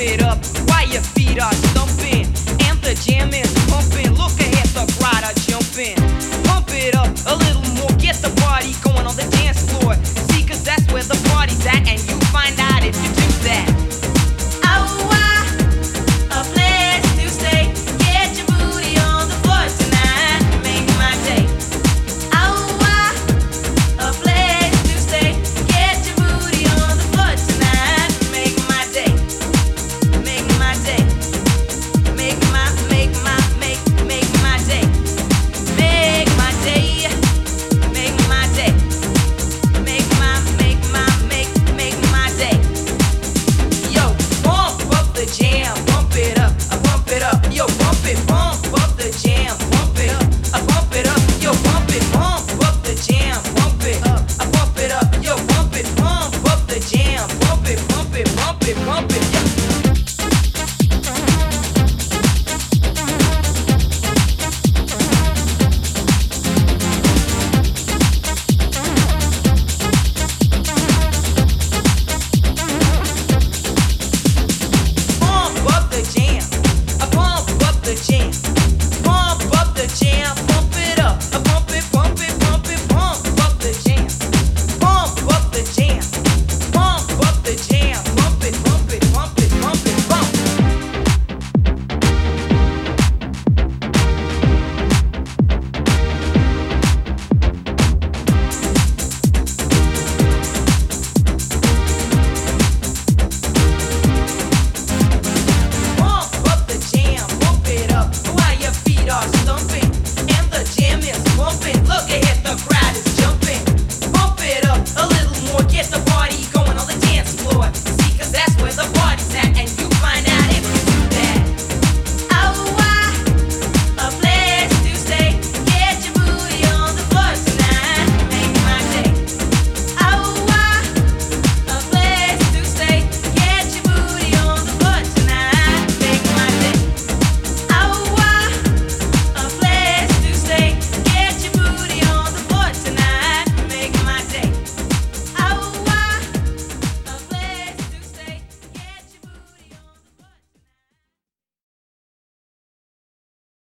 It up while your feet are stumping. And the jam is pumping. Look ahead, jam, bump it up, I bump it up, bump it, bump, bump the jam, bump it up, I bump it up, bump it, bump, bump the jam, bump it up, I bump it up, bump it, bump, bump the jam, bump it, bump it, bump it, bump it. chance.